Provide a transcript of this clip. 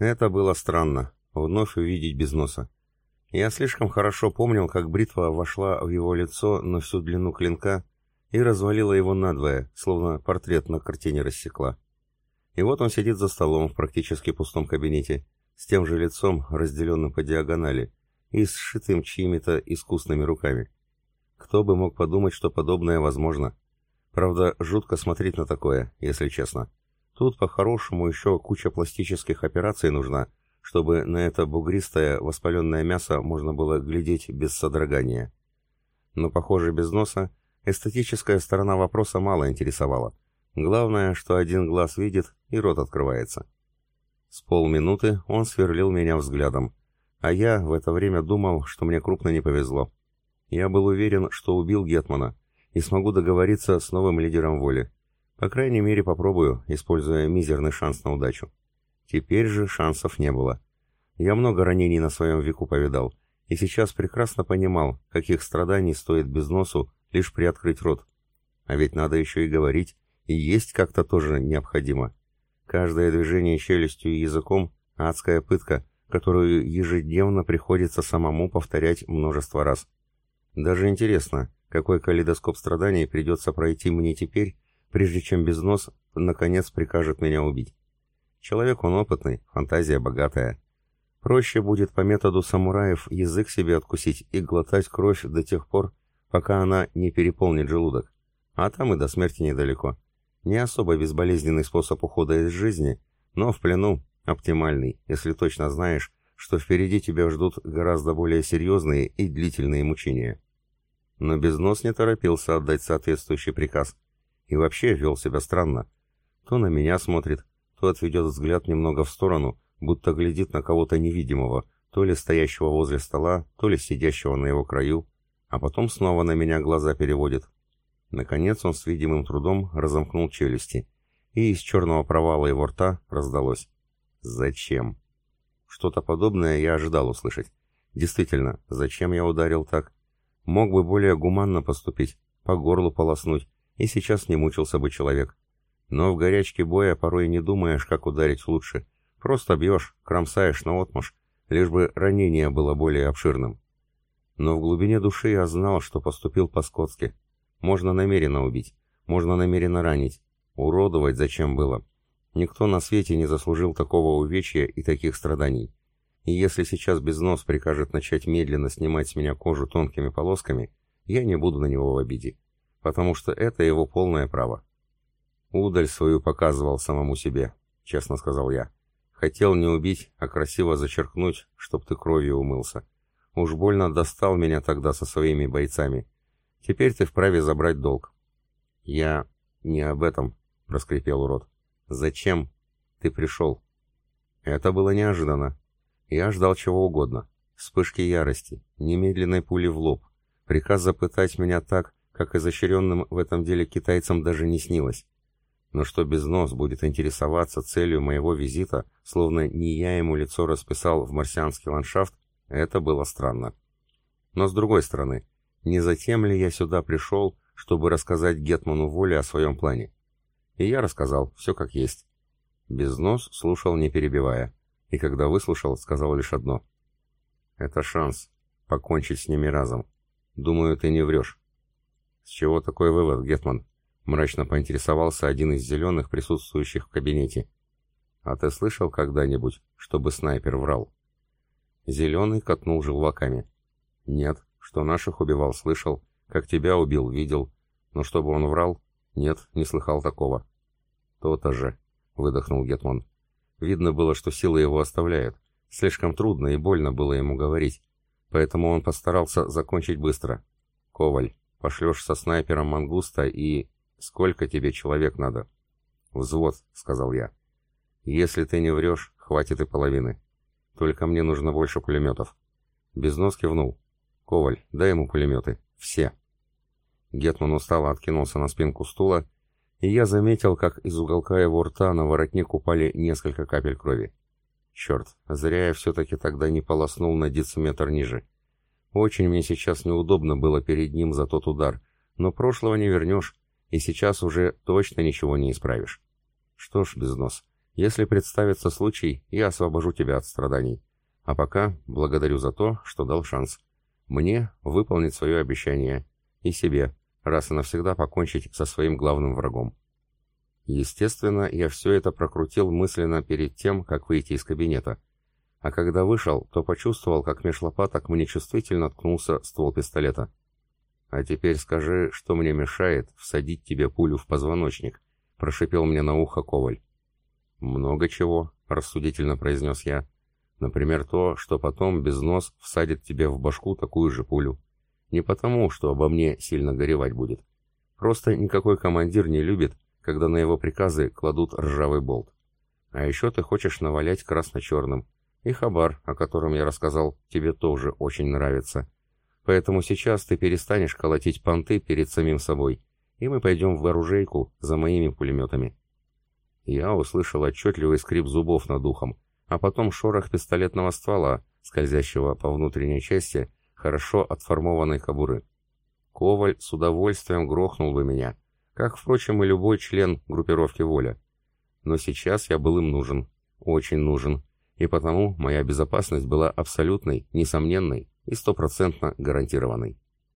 Это было странно, вновь увидеть без носа. Я слишком хорошо помнил, как бритва вошла в его лицо на всю длину клинка и развалила его надвое, словно портрет на картине рассекла. И вот он сидит за столом в практически пустом кабинете, с тем же лицом, разделенным по диагонали, и сшитым чьими-то искусными руками. Кто бы мог подумать, что подобное возможно? Правда, жутко смотреть на такое, если честно. Тут, по-хорошему, еще куча пластических операций нужна, чтобы на это бугристое, воспаленное мясо можно было глядеть без содрогания. Но, похоже, без носа эстетическая сторона вопроса мало интересовала. Главное, что один глаз видит и рот открывается. С полминуты он сверлил меня взглядом, а я в это время думал, что мне крупно не повезло. Я был уверен, что убил Гетмана и смогу договориться с новым лидером воли. По крайней мере, попробую, используя мизерный шанс на удачу. Теперь же шансов не было. Я много ранений на своем веку повидал, и сейчас прекрасно понимал, каких страданий стоит без носу лишь приоткрыть рот. А ведь надо еще и говорить, и есть как-то тоже необходимо. Каждое движение челюстью и языком – адская пытка, которую ежедневно приходится самому повторять множество раз. Даже интересно, какой калейдоскоп страданий придется пройти мне теперь, прежде чем без нос наконец прикажет меня убить. Человек он опытный, фантазия богатая. Проще будет по методу самураев язык себе откусить и глотать кровь до тех пор, пока она не переполнит желудок. А там и до смерти недалеко. Не особо безболезненный способ ухода из жизни, но в плену оптимальный, если точно знаешь, что впереди тебя ждут гораздо более серьезные и длительные мучения. Но Безнос не торопился отдать соответствующий приказ. И вообще вел себя странно. То на меня смотрит, то отведет взгляд немного в сторону, будто глядит на кого-то невидимого, то ли стоящего возле стола, то ли сидящего на его краю, а потом снова на меня глаза переводит, Наконец он с видимым трудом разомкнул челюсти, и из черного провала его рта раздалось. «Зачем?» Что-то подобное я ожидал услышать. Действительно, зачем я ударил так? Мог бы более гуманно поступить, по горлу полоснуть, и сейчас не мучился бы человек. Но в горячке боя порой не думаешь, как ударить лучше. Просто бьешь, кромсаешь наотмашь, лишь бы ранение было более обширным. Но в глубине души я знал, что поступил по-скотски, можно намеренно убить, можно намеренно ранить. Уродовать зачем было? Никто на свете не заслужил такого увечья и таких страданий. И если сейчас Безнос прикажет начать медленно снимать с меня кожу тонкими полосками, я не буду на него в обиде, потому что это его полное право. Удаль свою показывал самому себе, честно сказал я. Хотел не убить, а красиво зачеркнуть, чтоб ты кровью умылся. Уж больно достал меня тогда со своими бойцами. Теперь ты вправе забрать долг. Я не об этом, проскрипел урод. Зачем ты пришел? Это было неожиданно. Я ждал чего угодно. Вспышки ярости, немедленной пули в лоб, приказ запытать меня так, как изощренным в этом деле китайцам даже не снилось. Но что без нос будет интересоваться целью моего визита, словно не я ему лицо расписал в марсианский ландшафт, это было странно. Но с другой стороны, не затем ли я сюда пришел, чтобы рассказать Гетману Воле о своем плане? И я рассказал, все как есть. Без нос слушал, не перебивая. И когда выслушал, сказал лишь одно. Это шанс покончить с ними разом. Думаю, ты не врешь. С чего такой вывод, Гетман? Мрачно поинтересовался один из зеленых, присутствующих в кабинете. А ты слышал когда-нибудь, чтобы снайпер врал? Зеленый катнул желваками. Нет, что наших убивал, слышал. Как тебя убил, видел. Но чтобы он врал? Нет, не слыхал такого. То-то же, выдохнул Гетман. Видно было, что сила его оставляет. Слишком трудно и больно было ему говорить. Поэтому он постарался закончить быстро. Коваль, пошлешь со снайпером мангуста и... Сколько тебе человек надо? Взвод, сказал я. Если ты не врешь, хватит и половины. Только мне нужно больше пулеметов. Безнос кивнул. «Коваль, дай ему пулеметы. Все». Гетман устало откинулся на спинку стула, и я заметил, как из уголка его рта на воротник упали несколько капель крови. Черт, зря я все-таки тогда не полоснул на дециметр ниже. Очень мне сейчас неудобно было перед ним за тот удар, но прошлого не вернешь, и сейчас уже точно ничего не исправишь. Что ж, без нос, Если представится случай, я освобожу тебя от страданий. А пока благодарю за то, что дал шанс. Мне выполнить свое обещание. И себе, раз и навсегда покончить со своим главным врагом. Естественно, я все это прокрутил мысленно перед тем, как выйти из кабинета. А когда вышел, то почувствовал, как меж лопаток мне чувствительно ткнулся ствол пистолета. «А теперь скажи, что мне мешает всадить тебе пулю в позвоночник», — прошипел мне на ухо Коваль. «Много чего», — рассудительно произнес я. «Например, то, что потом без нос всадит тебе в башку такую же пулю. Не потому, что обо мне сильно горевать будет. Просто никакой командир не любит, когда на его приказы кладут ржавый болт. А еще ты хочешь навалять красно-черным. И хабар, о котором я рассказал, тебе тоже очень нравится. Поэтому сейчас ты перестанешь колотить понты перед самим собой, и мы пойдем в оружейку за моими пулеметами. Я услышал отчетливый скрип зубов над ухом, а потом шорох пистолетного ствола, скользящего по внутренней части хорошо отформованной кобуры. Коваль с удовольствием грохнул бы меня, как, впрочем, и любой член группировки «Воля». Но сейчас я был им нужен, очень нужен, и потому моя безопасность была абсолютной, несомненной и стопроцентно гарантированной.